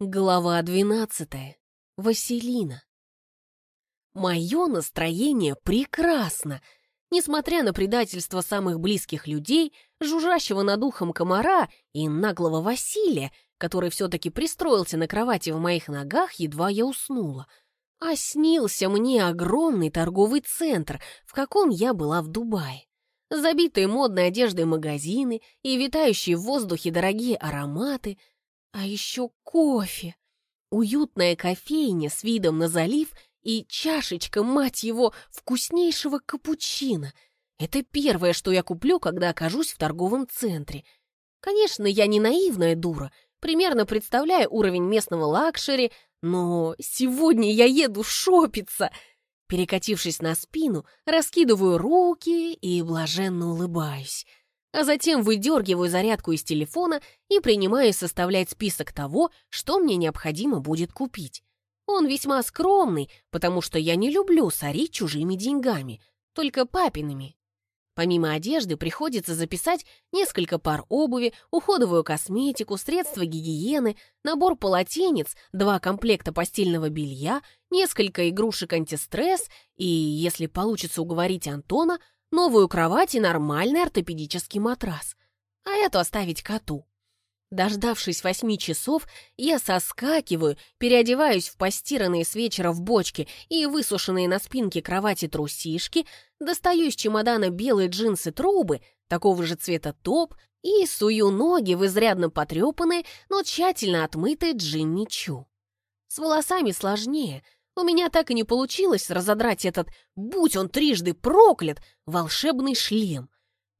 Глава двенадцатая. Василина. Мое настроение прекрасно. Несмотря на предательство самых близких людей, жужжащего над ухом комара и наглого Василия, который все-таки пристроился на кровати в моих ногах, едва я уснула. А снился мне огромный торговый центр, в каком я была в Дубае. Забитые модной одеждой магазины и витающие в воздухе дорогие ароматы, а еще кофе. Уютная кофейня с видом на залив и чашечка, мать его, вкуснейшего капучино. Это первое, что я куплю, когда окажусь в торговом центре. Конечно, я не наивная дура, примерно представляю уровень местного лакшери, но сегодня я еду шопиться — Перекатившись на спину, раскидываю руки и блаженно улыбаюсь. А затем выдергиваю зарядку из телефона и принимаю составлять список того, что мне необходимо будет купить. Он весьма скромный, потому что я не люблю сорить чужими деньгами, только папиными. Помимо одежды приходится записать несколько пар обуви, уходовую косметику, средства гигиены, набор полотенец, два комплекта постельного белья, несколько игрушек антистресс и, если получится уговорить Антона, новую кровать и нормальный ортопедический матрас. А эту оставить коту. Дождавшись восьми часов, я соскакиваю, переодеваюсь в постиранные с вечера в бочке и высушенные на спинке кровати трусишки, достаю из чемодана белые джинсы-трубы, такого же цвета топ, и сую ноги в изрядно потрепанные, но тщательно отмытые Джимми Чу. С волосами сложнее. У меня так и не получилось разодрать этот, будь он трижды проклят, волшебный шлем.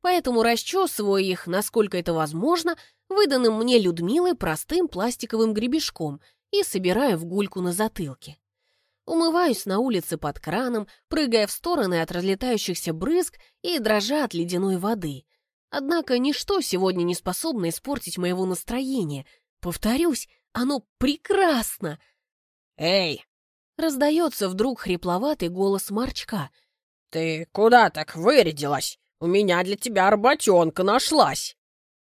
Поэтому расчесываю их, насколько это возможно, выданным мне Людмилой простым пластиковым гребешком и собираю в гульку на затылке. Умываюсь на улице под краном, прыгая в стороны от разлетающихся брызг и дрожа от ледяной воды. Однако ничто сегодня не способно испортить моего настроения. Повторюсь, оно прекрасно! «Эй!» — раздается вдруг хрипловатый голос Марчка. «Ты куда так вырядилась? У меня для тебя работенка нашлась!»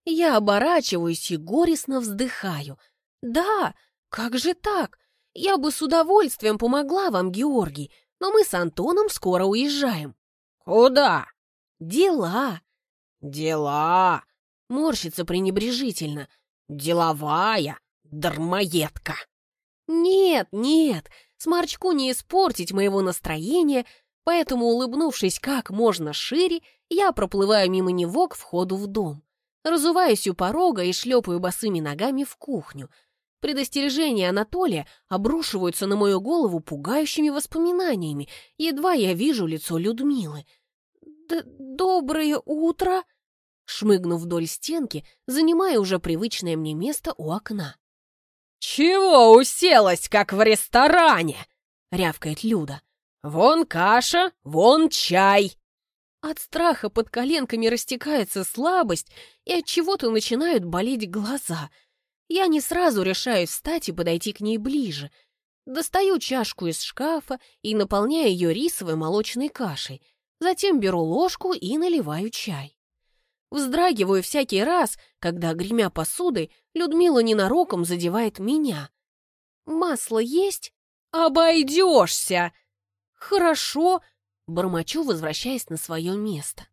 Я оборачиваюсь и горестно вздыхаю. «Да, как же так? Я бы с удовольствием помогла вам, Георгий, но мы с Антоном скоро уезжаем». «Куда?» «Дела». «Дела?» Морщится пренебрежительно. «Деловая дармоедка». «Нет, нет, сморчку не испортить моего настроения, поэтому, улыбнувшись как можно шире, я проплываю мимо него к входу в дом. Разуваюсь у порога и шлепаю босыми ногами в кухню. Предостережения Анатолия обрушиваются на мою голову пугающими воспоминаниями, едва я вижу лицо Людмилы. Д «Доброе утро!» Шмыгнув вдоль стенки, занимая уже привычное мне место у окна. «Чего уселась, как в ресторане?» — рявкает Люда. «Вон каша, вон чай!» От страха под коленками растекается слабость, и от чего-то начинают болеть глаза. Я не сразу решаю встать и подойти к ней ближе. Достаю чашку из шкафа и наполняю ее рисовой молочной кашей. Затем беру ложку и наливаю чай. Вздрагиваю всякий раз, когда, гремя посудой, Людмила ненароком задевает меня. «Масло есть?» «Обойдешься!» «Хорошо», Бормочу, возвращаясь на свое место.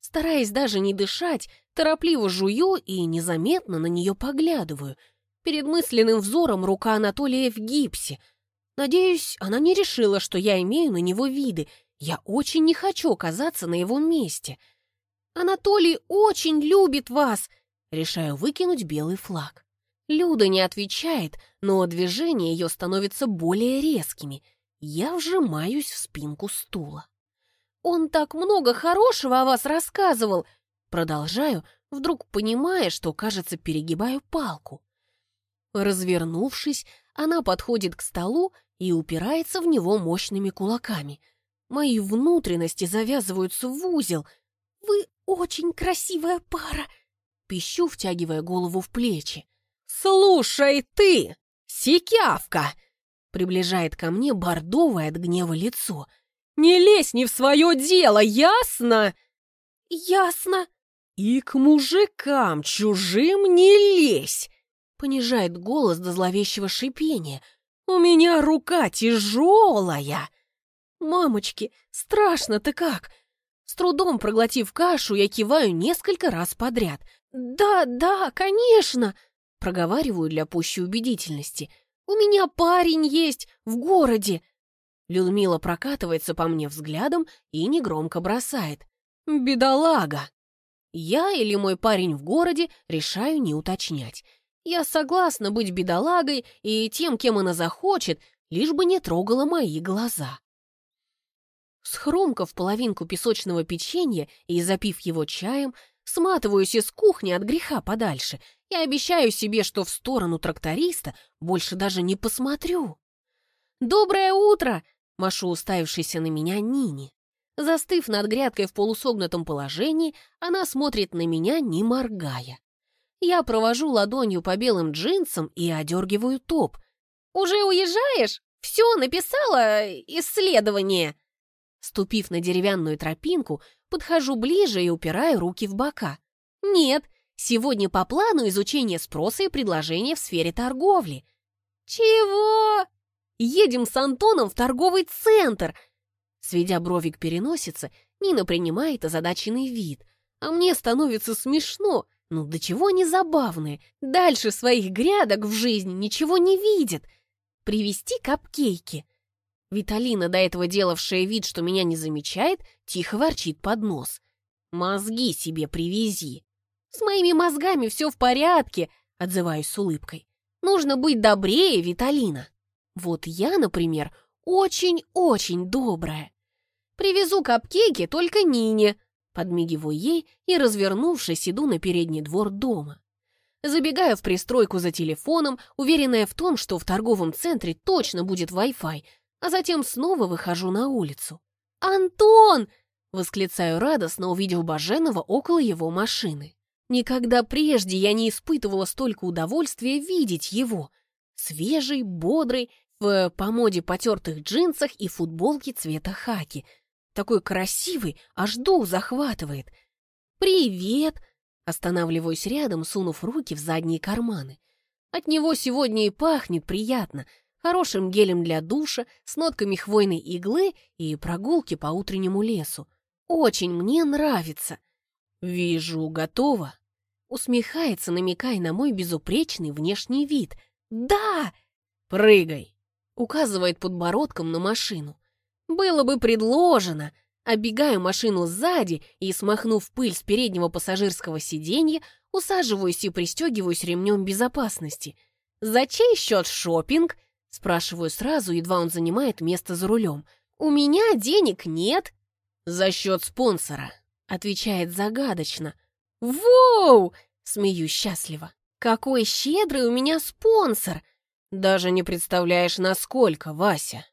Стараясь даже не дышать, торопливо жую и незаметно на нее поглядываю. Перед мысленным взором рука Анатолия в гипсе. Надеюсь, она не решила, что я имею на него виды. Я очень не хочу оказаться на его месте. «Анатолий очень любит вас!» Решаю выкинуть белый флаг. Люда не отвечает, но движения ее становятся более резкими. Я вжимаюсь в спинку стула. «Он так много хорошего о вас рассказывал!» Продолжаю, вдруг понимая, что, кажется, перегибаю палку. Развернувшись, она подходит к столу и упирается в него мощными кулаками. Мои внутренности завязываются в узел. «Вы очень красивая пара!» Пищу, втягивая голову в плечи. «Слушай ты, сикявка!» Приближает ко мне бордовое от гнева лицо — не лезь не в свое дело, ясно? Ясно. И к мужикам чужим не лезь. Понижает голос до зловещего шипения. «У меня рука тяжелая!» «Мамочки, страшно-то как!» С трудом проглотив кашу, я киваю несколько раз подряд. «Да, да, конечно!» Проговариваю для пущей убедительности. «У меня парень есть в городе!» Людмила прокатывается по мне взглядом и негромко бросает. «Бедолага!» Я или мой парень в городе решаю не уточнять. Я согласна быть бедолагой и тем, кем она захочет, лишь бы не трогала мои глаза. Схрумкав половинку песочного печенья и запив его чаем, сматываюсь из кухни от греха подальше и обещаю себе, что в сторону тракториста больше даже не посмотрю. «Доброе утро!» — машу уставившийся на меня Нини. Застыв над грядкой в полусогнутом положении, она смотрит на меня, не моргая. Я провожу ладонью по белым джинсам и одергиваю топ. «Уже уезжаешь? Все, написала исследование!» Ступив на деревянную тропинку, подхожу ближе и упираю руки в бока. «Нет, сегодня по плану изучение спроса и предложения в сфере торговли». «Чего?» «Едем с Антоном в торговый центр!» Сведя бровик переносится, Нина принимает озадаченный вид. А мне становится смешно. Ну, до чего они забавные. Дальше своих грядок в жизни ничего не видят. Привезти капкейки. Виталина, до этого делавшая вид, что меня не замечает, тихо ворчит под нос. «Мозги себе привези». «С моими мозгами все в порядке», — отзываюсь с улыбкой. «Нужно быть добрее, Виталина. Вот я, например, очень-очень добрая. Привезу капкейки только Нине», — подмигиваю ей и, развернувшись, иду на передний двор дома. Забегаю в пристройку за телефоном, уверенная в том, что в торговом центре точно будет Wi-Fi, а затем снова выхожу на улицу. «Антон!» — восклицаю радостно, увидев Баженова около его машины. Никогда прежде я не испытывала столько удовольствия видеть его. Свежий, бодрый, в по моде потертых джинсах и футболке цвета хаки. Такой красивый, аж дух захватывает. «Привет!» — останавливаюсь рядом, сунув руки в задние карманы. От него сегодня и пахнет приятно — хорошим гелем для душа, с нотками хвойной иглы и прогулки по утреннему лесу. Очень мне нравится. Вижу, готово. Усмехается, намекая на мой безупречный внешний вид. Да! Прыгай! Указывает подбородком на машину. Было бы предложено. Оббегаю машину сзади и, смахнув пыль с переднего пассажирского сиденья, усаживаюсь и пристегиваюсь ремнем безопасности. За чей счет шопинг? Спрашиваю сразу, едва он занимает место за рулем. «У меня денег нет». «За счет спонсора», — отвечает загадочно. «Воу!» — смеюсь счастливо. «Какой щедрый у меня спонсор!» «Даже не представляешь, насколько, Вася!»